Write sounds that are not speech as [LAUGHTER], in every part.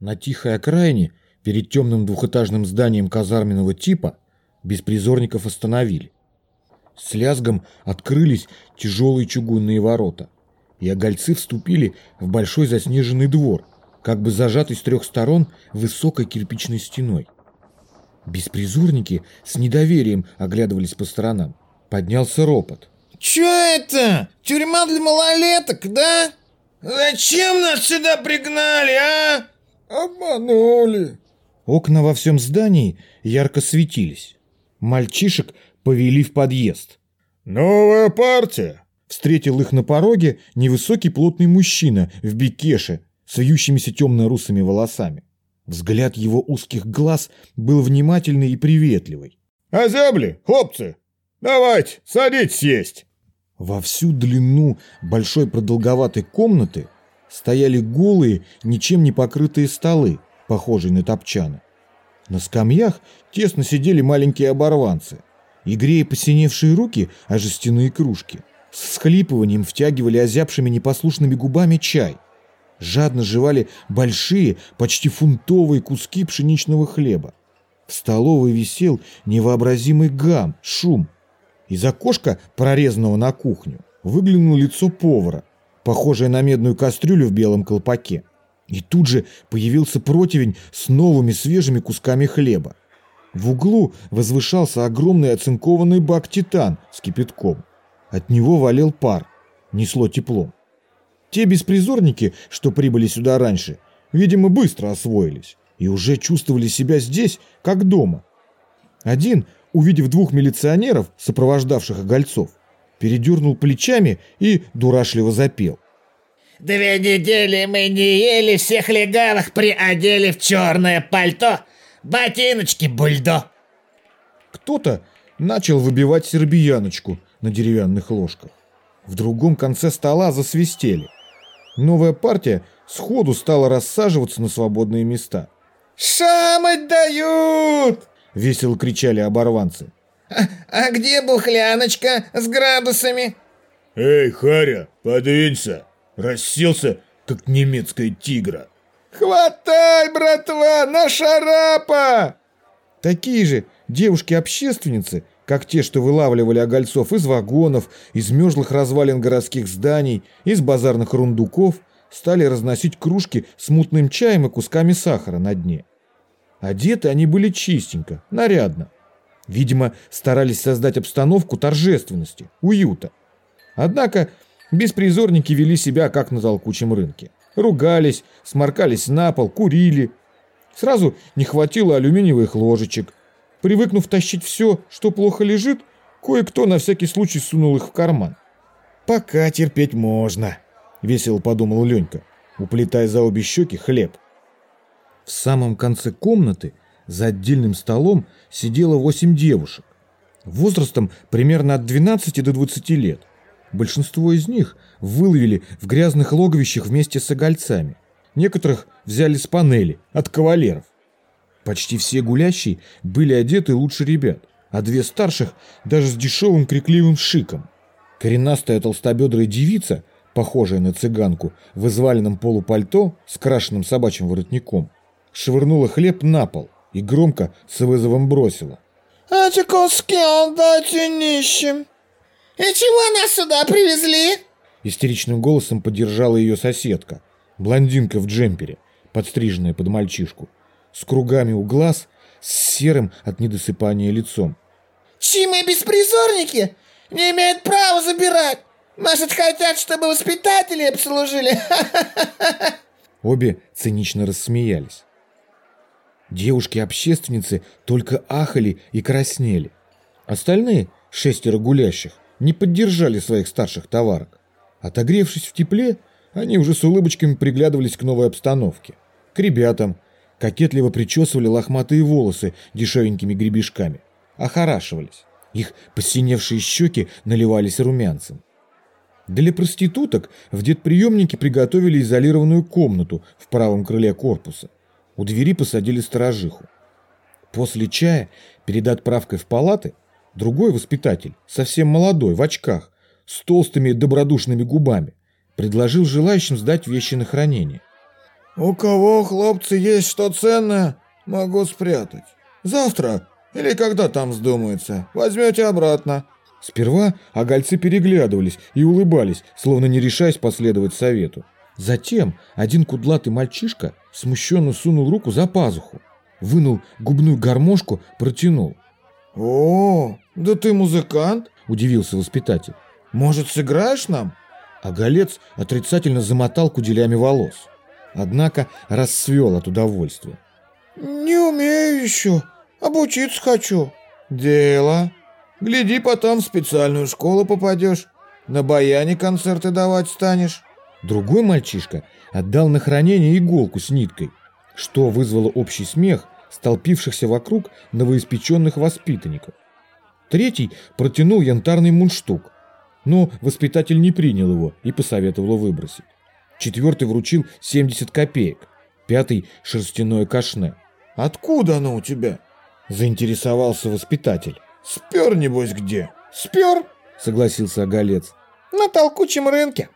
На тихой окраине, перед темным двухэтажным зданием казарменного типа, беспризорников остановили. С лязгом открылись тяжелые чугунные ворота, и огольцы вступили в большой заснеженный двор, как бы зажатый с трех сторон высокой кирпичной стеной. Беспризорники с недоверием оглядывались по сторонам. Поднялся ропот. «Чё это? Тюрьма для малолеток, да? Зачем нас сюда пригнали, а?» «Обманули!» Окна во всем здании ярко светились. Мальчишек повели в подъезд. «Новая партия!» Встретил их на пороге невысокий плотный мужчина в бикеше с вьющимися темно-русыми волосами. Взгляд его узких глаз был внимательный и приветливый. «Озябли, хлопцы! Давайте, садитесь есть!» Во всю длину большой продолговатой комнаты стояли голые, ничем не покрытые столы, похожие на топчаны. На скамьях тесно сидели маленькие оборванцы и, грея посиневшие руки о жестяные кружки, с всхлипыванием втягивали озябшими непослушными губами чай. Жадно жевали большие, почти фунтовые куски пшеничного хлеба. В столовой висел невообразимый гам, шум. Из окошка, прорезанного на кухню, выглянуло лицо повара, похожее на медную кастрюлю в белом колпаке. И тут же появился противень с новыми свежими кусками хлеба. В углу возвышался огромный оцинкованный бак «Титан» с кипятком. От него валил пар, несло теплом. Те беспризорники, что прибыли сюда раньше, видимо, быстро освоились и уже чувствовали себя здесь, как дома. Один, увидев двух милиционеров, сопровождавших огольцов, передернул плечами и дурашливо запел. Две недели мы не ели, всех легалах приодели в черное пальто, ботиночки бульдо. Кто-то начал выбивать сербияночку на деревянных ложках. В другом конце стола засвистели. Новая партия сходу стала рассаживаться на свободные места. «Шамать дают!» — весело кричали оборванцы. «А, а где бухляночка с градусами?» «Эй, Харя, подвинься!» Расселся, как немецкая тигра. «Хватай, братва, на шарапа!» Такие же девушки-общественницы, как те, что вылавливали огольцов из вагонов, из мерзлых развалин городских зданий, из базарных рундуков, стали разносить кружки с мутным чаем и кусками сахара на дне. Одеты они были чистенько, нарядно. Видимо, старались создать обстановку торжественности, уюта. Однако Беспризорники вели себя, как на толкучем рынке. Ругались, сморкались на пол, курили. Сразу не хватило алюминиевых ложечек. Привыкнув тащить все, что плохо лежит, кое-кто на всякий случай сунул их в карман. «Пока терпеть можно», — весело подумал Ленька, уплетая за обе щеки хлеб. В самом конце комнаты за отдельным столом сидело восемь девушек. Возрастом примерно от 12 до 20 лет. Большинство из них выловили в грязных логовищах вместе с огольцами. Некоторых взяли с панели, от кавалеров. Почти все гулящие были одеты лучше ребят, а две старших даже с дешевым крикливым шиком. Коренастая толстобедрая девица, похожая на цыганку, в изваленном полупальто с крашенным собачьим воротником, швырнула хлеб на пол и громко с вызовом бросила. «Эти куски отдайте нищим!» «И чего нас сюда привезли?» Истеричным голосом поддержала ее соседка, блондинка в джемпере, подстриженная под мальчишку, с кругами у глаз, с серым от недосыпания лицом. «Чи мы беспризорники? Не имеют права забирать! Может, хотят, чтобы воспитатели обслужили?» [LAUGHS] Обе цинично рассмеялись. Девушки-общественницы только ахали и краснели. Остальные, шестеро гулящих, не поддержали своих старших товарок. Отогревшись в тепле, они уже с улыбочками приглядывались к новой обстановке. К ребятам, кокетливо причесывали лохматые волосы дешевенькими гребешками. Охорашивались. Их посиневшие щеки наливались румянцем. Для проституток в детприемнике приготовили изолированную комнату в правом крыле корпуса. У двери посадили сторожиху. После чая, перед отправкой в палаты, Другой воспитатель, совсем молодой, в очках, с толстыми добродушными губами, предложил желающим сдать вещи на хранение. У кого, хлопцы, есть что ценное, могу спрятать. Завтра или когда там вздумается, возьмете обратно. Сперва огольцы переглядывались и улыбались, словно не решаясь последовать совету. Затем один кудлатый мальчишка смущенно сунул руку за пазуху, вынул губную гармошку, протянул. «О, да ты музыкант?» – удивился воспитатель. «Может, сыграешь нам?» А голец отрицательно замотал куделями волос. Однако расцвел от удовольствия. «Не умею еще, обучиться хочу». «Дело. Гляди, потом в специальную школу попадешь, на баяне концерты давать станешь». Другой мальчишка отдал на хранение иголку с ниткой, что вызвало общий смех столпившихся вокруг новоиспеченных воспитанников. Третий протянул янтарный мундштук, но воспитатель не принял его и посоветовал выбросить. Четвертый вручил 70 копеек, пятый – шерстяное кашне. «Откуда оно у тебя?» – заинтересовался воспитатель. «Спер, небось, где?» Спер – согласился оголец. на толкучем рынке.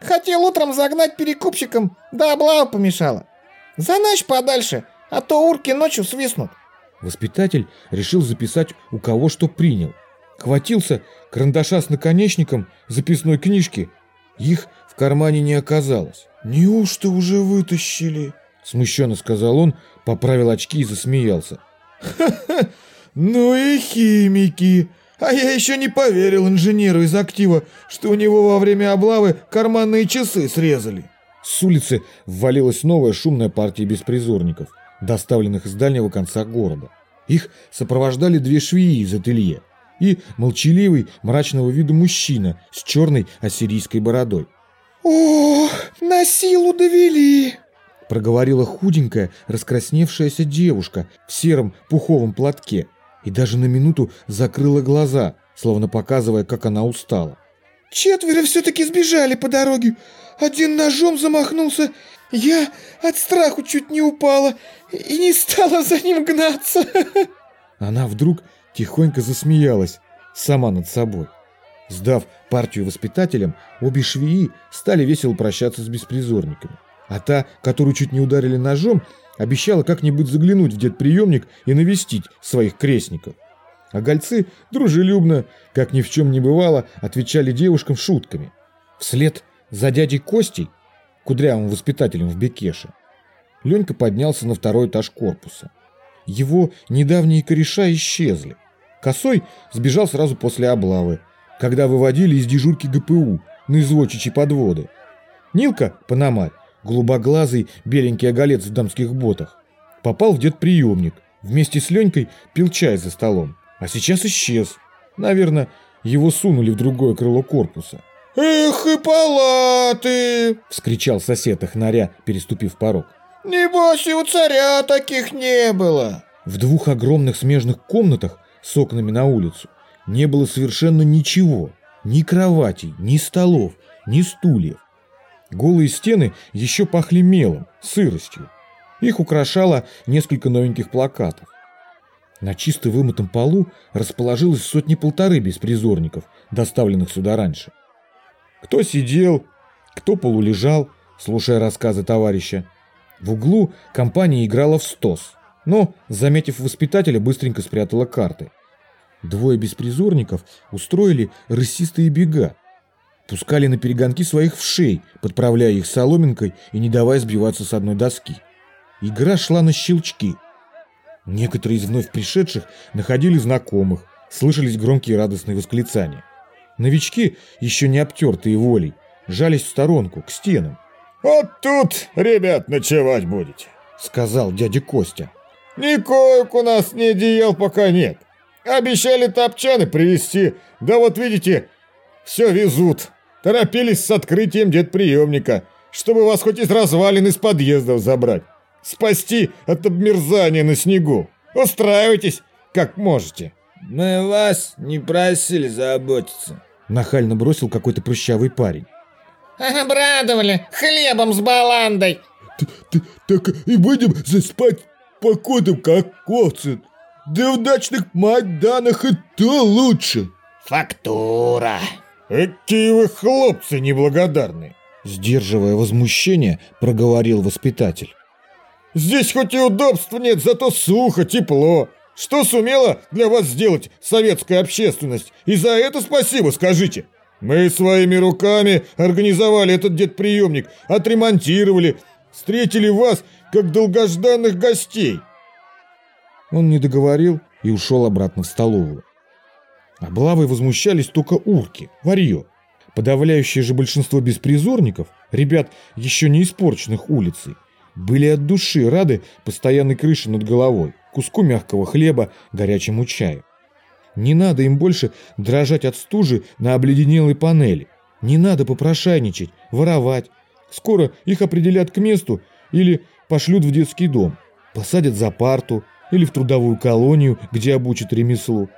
Хотел утром загнать перекупщикам, да облава помешала. Заначь подальше, а то урки ночью свистнут. Воспитатель решил записать, у кого что принял. Хватился карандаша с наконечником записной книжки. Их в кармане не оказалось. «Неужто уже вытащили?» Смущенно сказал он, поправил очки и засмеялся. «Ха-ха! Ну и химики! А я еще не поверил инженеру из актива, что у него во время облавы карманные часы срезали!» С улицы ввалилась новая шумная партия беспризорников, доставленных из дальнего конца города. Их сопровождали две швеи из ателье и молчаливый, мрачного вида мужчина с черной ассирийской бородой. «О, на силу довели!» проговорила худенькая, раскрасневшаяся девушка в сером пуховом платке и даже на минуту закрыла глаза, словно показывая, как она устала. «Четверо все-таки сбежали по дороге. Один ножом замахнулся. Я от страху чуть не упала и не стала за ним гнаться». Она вдруг тихонько засмеялась, сама над собой. Сдав партию воспитателям, обе швеи стали весело прощаться с беспризорниками. А та, которую чуть не ударили ножом, обещала как-нибудь заглянуть в дедприемник и навестить своих крестников. А гольцы дружелюбно, как ни в чем не бывало, отвечали девушкам шутками. Вслед за дядей Костей, кудрявым воспитателем в Бекеше, Ленька поднялся на второй этаж корпуса. Его недавние кореша исчезли. Косой сбежал сразу после облавы, когда выводили из дежурки ГПУ на извозчичьи подводы. Нилка, Панамарь, голубоглазый беленький оголец в дамских ботах, попал в дедприемник, вместе с Ленькой пил чай за столом, а сейчас исчез. Наверное, его сунули в другое крыло корпуса. «Эх и палаты!» — вскричал сосед Ахнаря, переступив порог. Небось и у царя таких не было. В двух огромных смежных комнатах с окнами на улицу не было совершенно ничего. Ни кроватей, ни столов, ни стульев. Голые стены еще пахли мелом, сыростью. Их украшало несколько новеньких плакатов. На чисто вымытом полу расположилось сотни-полторы беспризорников, доставленных сюда раньше. Кто сидел, кто полулежал, слушая рассказы товарища. В углу компания играла в стос, но, заметив воспитателя, быстренько спрятала карты. Двое беспризорников устроили рысистые бега, пускали на перегонки своих вшей, подправляя их соломинкой и не давая сбиваться с одной доски. Игра шла на щелчки. Некоторые из вновь пришедших находили знакомых, слышались громкие радостные восклицания. Новички, еще не обтертые волей, жались в сторонку, к стенам. «Вот тут, ребят, ночевать будете», — сказал дядя Костя. «Ни коек у нас ни одеял пока нет. Обещали топчаны привезти, да вот видите, все везут. Торопились с открытием дедприемника, чтобы вас хоть из развалин из подъездов забрать. Спасти от обмерзания на снегу. Устраивайтесь, как можете». «Мы вас не просили заботиться», — нахально бросил какой-то прыщавый парень. Обрадовали хлебом с баландой. Так и будем заспать покудом, как овцы. Да в дачных майданах и то лучше. Фактура. Какие вы хлопцы неблагодарные. Сдерживая возмущение, проговорил воспитатель. Здесь хоть и удобств нет, зато сухо, тепло. Что сумела для вас сделать советская общественность? И за это спасибо скажите. Мы своими руками организовали этот дедприемник, отремонтировали, встретили вас как долгожданных гостей. Он не договорил и ушел обратно в столовую. Облавой возмущались только урки, варье. Подавляющее же большинство беспризорников, ребят, еще не испорченных улицей, были от души рады постоянной крыше над головой, куску мягкого хлеба, горячему чаю. Не надо им больше дрожать от стужи на обледенелой панели. Не надо попрошайничать, воровать. Скоро их определят к месту или пошлют в детский дом. Посадят за парту или в трудовую колонию, где обучат ремеслу.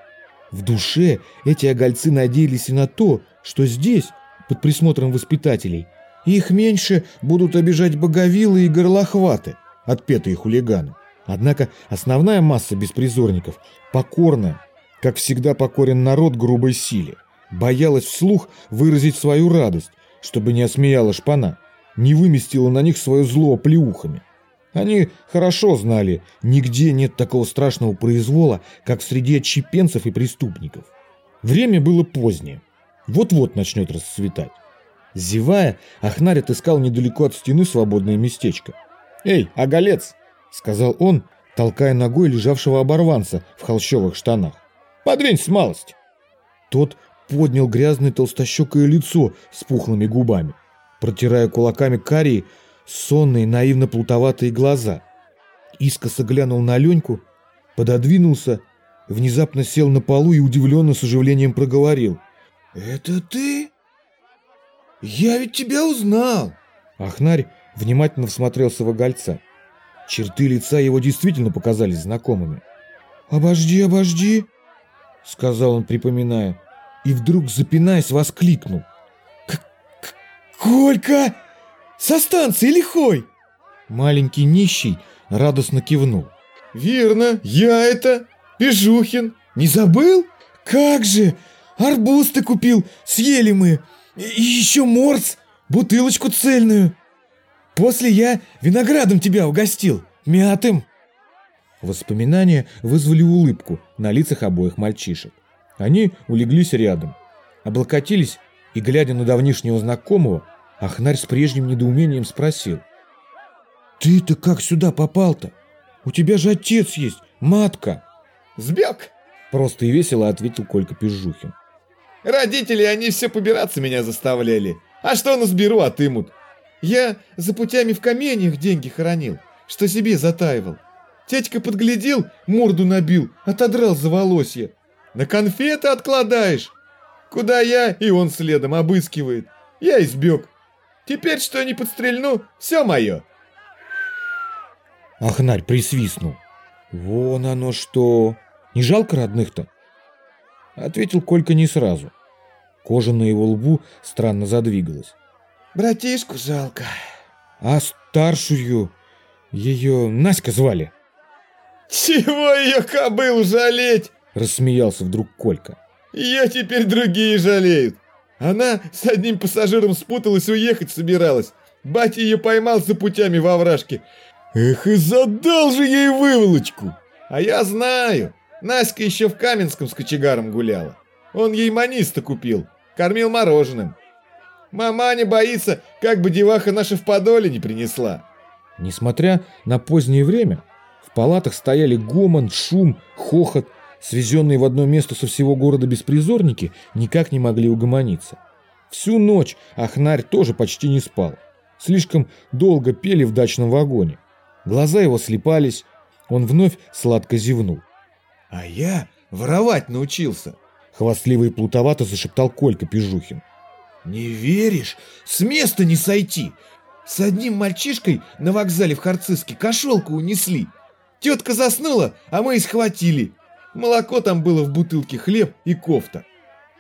В душе эти огольцы надеялись и на то, что здесь, под присмотром воспитателей, их меньше будут обижать боговилы и горлохваты, отпетые хулиганы. Однако основная масса беспризорников покорная, как всегда покорен народ грубой силе, боялась вслух выразить свою радость, чтобы не осмеяла шпана, не выместила на них свое зло плеухами. Они хорошо знали, нигде нет такого страшного произвола, как в среде отщепенцев и преступников. Время было позднее. Вот-вот начнет расцветать. Зевая, Ахнарь отыскал недалеко от стены свободное местечко. «Эй, оголец!» — сказал он, толкая ногой лежавшего оборванца в холщовых штанах. «Подвинься малость!» Тот поднял грязное толстощекое лицо с пухлыми губами, протирая кулаками карии, сонные, наивно-плутоватые глаза. Искоса глянул на Леньку, пододвинулся, внезапно сел на полу и удивленно с оживлением проговорил. «Это ты? Я ведь тебя узнал!» Ахнарь внимательно всмотрелся в огольца. Черты лица его действительно показались знакомыми. «Обожди, обожди!» — сказал он, припоминая, и вдруг, запинаясь, воскликнул. «Колька! Со станции лихой!» Маленький нищий радостно кивнул. «Верно, я это, Пежухин. Не забыл? Как же! Арбуз ты купил, съели мы. И еще морс, бутылочку цельную. После я виноградом тебя угостил, мятым». Воспоминания вызвали улыбку на лицах обоих мальчишек. Они улеглись рядом, облокотились и, глядя на давнишнего знакомого, Ахнарь с прежним недоумением спросил. «Ты-то как сюда попал-то? У тебя же отец есть, матка!» «Сбег!» – просто и весело ответил Колька Пижухин. «Родители, они все побираться меня заставляли. А что насберу, отымут. Я за путями в каменьях деньги хоронил, что себе затаивал. Тетька подглядел, морду набил, отодрал за волосье. На конфеты откладаешь. Куда я, и он следом обыскивает. Я избег. Теперь что не подстрельну, все мое. Ахнарь присвистнул. Вон оно что. Не жалко родных-то? Ответил Колька не сразу. Кожа на его лбу странно задвигалась. Братишку жалко. А старшую ее Наська звали. Чего ее кобыл жалеть? Рассмеялся вдруг Колька. Ее теперь другие жалеют. Она с одним пассажиром спуталась и уехать собиралась. Батя ее поймал за путями во вражке. Эх, и задал же ей выволочку. А я знаю. Наська еще в Каменском с кочегаром гуляла. Он ей маниста купил. Кормил мороженым. Мама не боится, как бы деваха наша в подоле не принесла. Несмотря на позднее время, в палатах стояли гомон, шум, хохот, свезенные в одно место со всего города беспризорники никак не могли угомониться. Всю ночь Ахнарь тоже почти не спал. Слишком долго пели в дачном вагоне. Глаза его слепались, он вновь сладко зевнул. «А я воровать научился», — хвастливо и плутовато зашептал Колька Пижухин. «Не веришь? С места не сойти! С одним мальчишкой на вокзале в Харциске кошелку унесли. Тетка заснула, а мы и схватили. Молоко там было в бутылке, хлеб и кофта.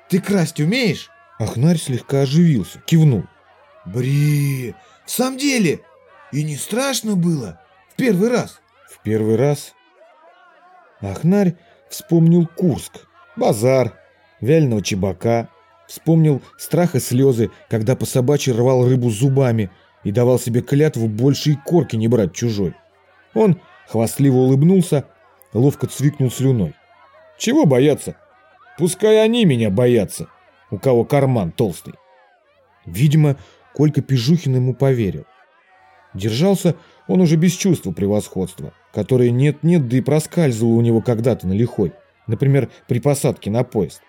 Ты красть умеешь? Ахнарь слегка оживился, кивнул. Бри, в самом деле? И не страшно было? В первый раз? В первый раз? Ахнарь вспомнил Курск, базар, вяленого чебака, Вспомнил страх и слезы, когда по собачьи рвал рыбу зубами и давал себе клятву больше и корки не брать чужой. Он хвастливо улыбнулся, ловко цвикнул слюной. Чего бояться? Пускай они меня боятся, у кого карман толстый. Видимо, Колька Пижухин ему поверил. Держался он уже без чувства превосходства, которое нет-нет, да и проскальзывало у него когда-то на лихой, например, при посадке на поезд.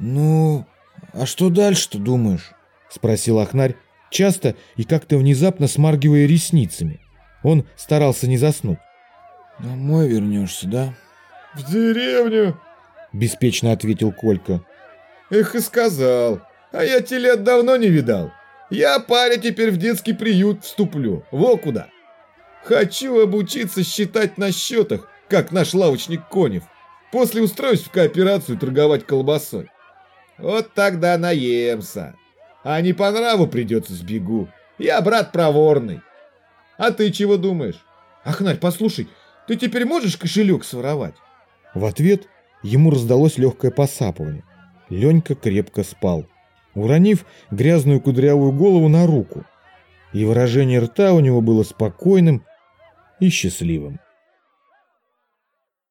«Ну, а что дальше-то думаешь?» — спросил Ахнарь, часто и как-то внезапно смаргивая ресницами. Он старался не заснуть. «Домой вернешься, да?» «В деревню», — беспечно ответил Колька. «Эх и сказал. А я телят давно не видал. Я, паря, теперь в детский приют вступлю. Во куда. Хочу обучиться считать на счетах, как наш лавочник Конев. После устроюсь в кооперацию торговать колбасой. Вот тогда наемся. А не по нраву придется сбегу. Я брат проворный. А ты чего думаешь? Ахнарь, послушай, ты теперь можешь кошелек своровать? В ответ ему раздалось легкое посапывание. Ленька крепко спал, уронив грязную кудрявую голову на руку. И выражение рта у него было спокойным и счастливым.